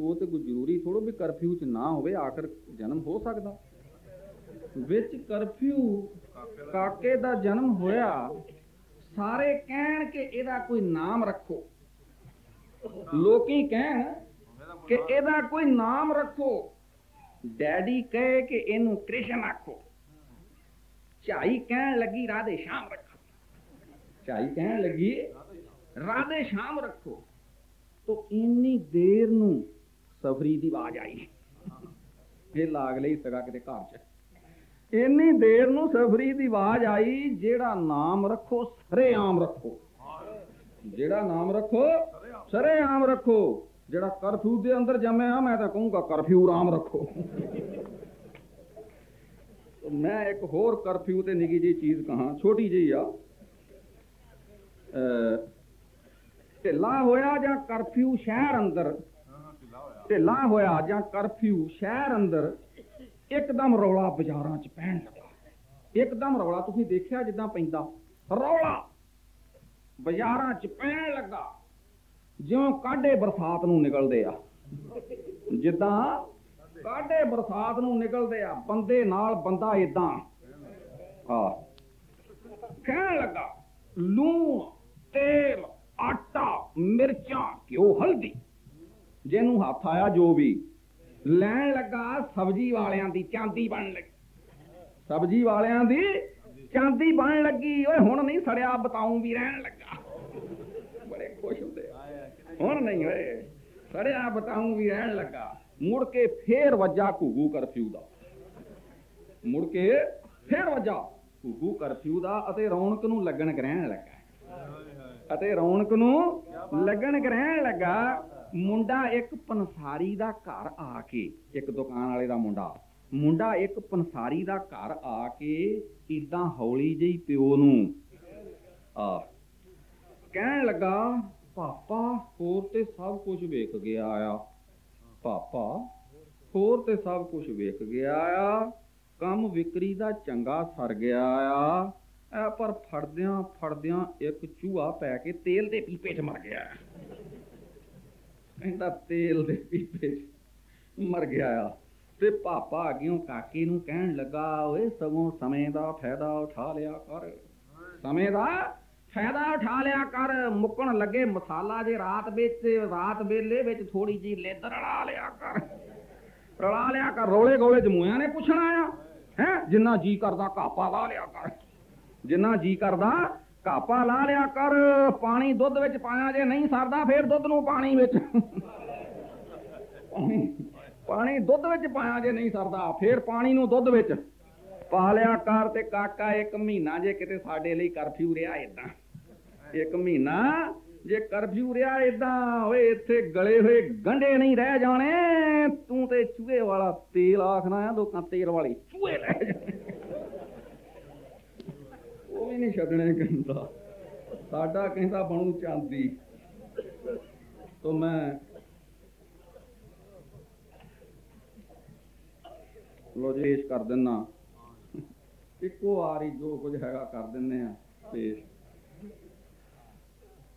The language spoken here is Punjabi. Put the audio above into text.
ਉਹ ਤੇ ਕੋਈ ਜ਼ਰੂਰੀ ਥੋੜੋ ਵੀ ਕਰਫਿਊ ਚ ਨਾ ਹੋਵੇ, ਆਖਰ ਜਨਮ ਹੋ ਸਕਦਾ। ਵਿੱਚ ਕਰਫਿਊ ਕਾਕੇ ਦਾ ਜਨਮ ਹੋਇਆ, ਸਾਰੇ ਕਹਿਣ ਕਿ ਇਹਦਾ ਕੋਈ ਨਾਮ ਰੱਖੋ। ਲੋਕੀ ਕਹਿਣ ਕਿ ਇਹਦਾ ਕੋਈ ਨਾਮ ਰੱਖੋ। ਡੈਡੀ ਕਹੇ ਕਿ ਇਹਨੂੰ ਕ੍ਰਿਸ਼ਨ ਆਖੋ। ਝਾਈ ਕਹਿਣ ਲੱਗੀ, ਰਾਧੇ ਸ਼ਾਮ ਰੱਖੋ। ਝਾਈ ਕਹਿਣ ਲੱਗੀ, ਰਾਧੇ ਸ਼ਾਮ ਰੱਖੋ। ਤੋ ਇੰਨੀ ਦੇਰ ਨੂੰ ਸਫਰੀ ਦੀ ਆਵਾਜ਼ ਆਈ। ਇਹ ਲਾਗ ਲਈ ਸਗਾ ਕਿਤੇ ਘਰ ਚ। ਇੰਨੀ ਦੇਰ ਨੂੰ ਸਫਰੀ ਦੀ ਆਵਾਜ਼ ਆਈ, ਜਿਹੜਾ ਨਾਮ ਰੱਖੋ ਸਰੇ ਆਮ ਰੱਖੋ। ਜਿਹੜਾ ਨਾਮ ਰੱਖੋ ਸਰੇ ਆਮ ਰੱਖੋ। ਜਿਹੜਾ ਕਰਫਿਊ ਦੇ ਅੰਦਰ ਜੰਮਿਆ, ਮੈਂ ਤਾਂ ਕਹੂੰਗਾ ਕਰਫਿਊ ਆਮ ਰੱਖੋ। ਮੈਂ ਇੱਕ ਹੋਰ ਕਰਫਿਊ ਤੇ ਨਿੱਕੀ ਜਿਹੀ ਚੀਜ਼ ਕਹਾਂ, ਛੋਟੀ ਜਿਹੀ ਆ। ਢਿੱਲਾ ਹੋਇਆ ਜਾਂ ਕਰਫਿਊ ਸ਼ਹਿਰ ਅੰਦਰ? ਢਿੱਲਾ ਹੋਇਆ ਜਾਂ ਕਰਫਿਊ ਸ਼ਹਿਰ ਅੰਦਰ ਇੱਕਦਮ ਰੌਲਾ ਬਾਜ਼ਾਰਾਂ 'ਚ ਪੈਣ ਲੱਗਾ। ਇੱਕਦਮ ਰੌਲਾ ਤੁਸੀਂ ਦੇਖਿਆ ਜਿੱਦਾਂ ਪੈਂਦਾ? ਰੌਲਾ ਬਾਜ਼ਾਰਾਂ 'ਚ ਪੈਣ ਲੱਗਾ। ਜਿਉਂ ਕਾਢੇ ਬਰਸਾਤ ਨੂੰ ਨਿਕਲਦੇ ਆ। ਜਿੱਦਾਂ ਕਾਢੇ ਬਰਸਾਤ ਨੂੰ ਨਿਕਲਦੇ ਆ, ਬੰਦੇ ਨਾਲ ਬੰਦਾ ਇਦਾਂ ਆ ਕਹਿਣ ਲੱਗਾ, ਲੂਣ, ਤੇਲ, ਆਟਾ, ਮਿਰਚਾਂ, ਘਿਓ, ਹਲਦੀ। ਜਿਹਨੂੰ ਹੱਥ ਆਇਆ ਜੋ ਵੀ। ਲੈਣ ਲੱਗਾ ਸਬਜ਼ੀ ਵਾਲਿਆਂ ਦੀ ਚਾਂਦੀ ਬਣ ਲੱਗੀ। ਸਬਜ਼ੀ ਵਾਲਿਆਂ ਦੀ ਚਾਂਦੀ ਬਣ ਲੱਗੀ। ਓਏ ਹੁਣ ਨਹੀਂ ਸੜਿਆ ਬਤਾਉਂ ਵੀ ਰਹਿਣ ਲੱਗਾ। ਬੜੇ ਖੁਸ਼ ਹੁੰਦੇ ਹੁਣ ਨਹੀਂ ਓਏ ਸੜਿਆ ਬਤਾਉਂ ਵੀ ਰਹਿਣ ਲੱਗਾ। ਮੁੜ ਕੇ ਫੇਰ ਵੱਜਾ ਘੁੱਗੂ ਕਰਫਿਊ ਦਾ। ਮੁੜ ਕੇ ਫੇਰ ਵੱਜਾ ਘੁੱਗੂ ਕਰਫਿਊ ਦਾ ਅਤੇ ਰੌਣਕ ਨੂੰ ਲੱਗਣ ਗ੍ਰਹਿਣ ਲੱਗਾ। ਅਤੇ ਰੌਣਕ ਨੂੰ ਲੱਗਣ ਗ੍ਰਹਿਣ ਲੱਗਾ। ਮੁੰਡਾ ਇੱਕ ਪੰਸਾਰੀ ਦਾ ਘਰ ਆ ਕੇ, ਇੱਕ ਦੁਕਾਨ ਵਾਲੇ ਦਾ ਮੁੰਡਾ ਮੁੰਡਾ ਇੱਕ ਪੰਸਾਰੀ ਦਾ ਘਰ ਆ ਕੇ ਇਦਾਂ ਹੌਲੀ ਜਿਹੀ ਪਿਓ ਨੂੰ, ਆ, ਕਹਿਣ ਲੱਗਾ, ਪਾਪਾ, ਹੋਰ ਤੇ ਸਭ ਕੁਝ ਵੇਖ ਗਿਆ ਆ ਪਾਪਾ, ਹੋਰ ਤੇ ਸਭ ਕੁਝ ਵੇਖ ਗਿਆ ਆ ਕੰਮ ਵਿਕਰੀ ਦਾ ਚੰਗਾ ਸਰ ਗਿਆ ਆ। ਐ ਪਰ ਫੜਦਿਆਂ ਫੜਦਿਆਂ ਇੱਕ ਚੂਹਾ ਪੈ ਕੇ ਤੇਲ ਦੇ ਪੀਪੇ 'ਚ ਮਰ ਗਿਆ। ਕਹਿੰਦਾ ਤੇਲ ਦੇ ਪੀਪੇ ਮਰ ਗਿਆ ਆ। ਤੇ ਪਾਪਾ ਅੱਗਿਓਂ ਕਾਕੇ ਨੂੰ ਕਹਿਣ ਲੱਗਾ, ਓਏ ਸਗੋਂ ਸਮੇਂ ਦਾ ਫਾਇਦਾ ਉਠਾ ਲਿਆ ਕਰ। ਸਮੇਂ ਦਾ ਫਾਇਦਾ ਉਠਾ ਲਿਆ ਕਰ। ਮੁੱਕਣ ਲੱਗੇ ਮਸਾਲਾ ਜੇ ਰਾਤ ਵਿੱਚ, ਰਾਤ ਵੇਲੇ ਵਿੱਚ ਥੋੜੀ ਜੀ ਲਿੱਦ ਰਲਾ ਲਿਆ ਕਰ। ਰਲਾ ਲਿਆ ਕਰ। ਰੋਲੇ ਗੋਲੇ ਜਮੂਆਂ ਨੇ ਪੁੱਛਣਾ ਆ। ਹੈ? ਜਿੰਨਾ ਜੀ ਕਰਦਾ, ਕਾਪਾ ਲਾ ਲਿਆ ਕਰ। ਜਿੰਨਾ ਜੀ ਕਰਦਾ ਕਾਪਾ ਲਾ ਲਿਆ ਕਰ, ਪਾਣੀ ਦੁੱਧ ਵਿੱਚ ਪਾਇਆ, ਜੇ ਨਹੀਂ ਸਰਦਾ ਫੇਰ ਦੁੱਧ ਨੂੰ ਪਾਣੀ ਵਿੱਚ। ਪਾਣੀ ਦੁੱਧ ਵਿੱਚ ਪਾਇਆ, ਜੇ ਨਹੀਂ ਸਰਦਾ ਫੇਰ ਪਾਣੀ ਨੂੰ ਦੁੱਧ ਵਿੱਚ। ਪਾ ਲਿਆ ਕਰ ਤੇ ਕਾਕਾ, ਇੱਕ ਮਹੀਨਾ ਜੇ ਕਿਤੇ ਸਾਡੇ ਲਈ ਕਰਫਿਊ ਰਿਹਾ ਇਦਾਂ ਇੱਕ ਮਹੀਨਾ ਜੇ ਕਰਫਿਊ ਰਿਹਾ ਇਦਾਂ ਓਏ ਇੱਥੇ ਗਲੇ ਹੋਏ ਗੰਢੇ ਨਹੀਂ ਰਹਿ ਜਾਣੇ। ਤੂੰ ਤੇ ਚੂਹੇ ਵਾਲਾ ਤੇਲ ਆਖਣਾ ਆ ਲੋਕਾਂ ਤੇਲ ਵਾਲੀ। ਚੂਹੇ ਲੈ ਜਾਣੇ ਉਹ ਵੀ ਨਹੀਂ ਛੱਡਣੇ ਕਹਿੰਦਾ। ਸਾਡਾ ਕਹਿੰਦਾ ਬਣੂ ਚਾਂਦੀ। ਤੋ ਮੈਂ ਲੋ ਜੀ, ਪੇਸ਼ ਕਰ ਦਿੰਨਾ। ਇੱਕੋ ਵਾਰੀ ਜੋ ਕੁਝ ਹੈਗਾ ਕਰ ਦਿੰਨੇ ਆ, ਪੇਸ਼।